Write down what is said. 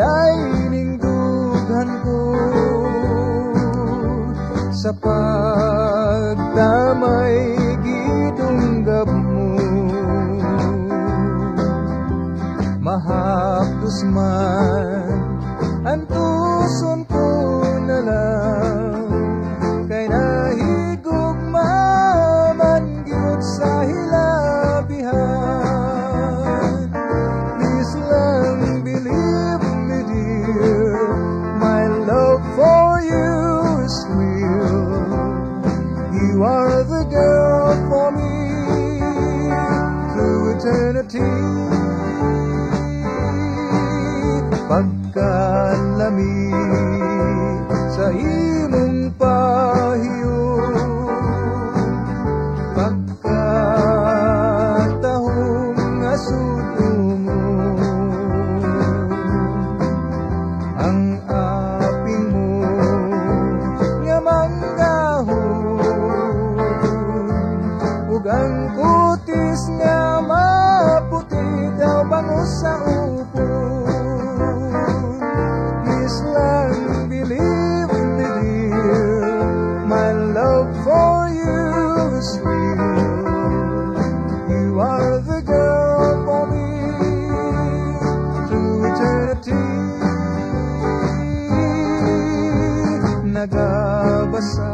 ay nindughan ko sa pagdamay gidunggab mo mahapdos man ang tuson the girl for me through eternity. Pagkalami ang kutis nga maputi daw bango sa believe dear my love for you is real. You are the girl for me through eternity. Nagabasa